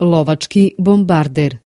Lovački bombarder.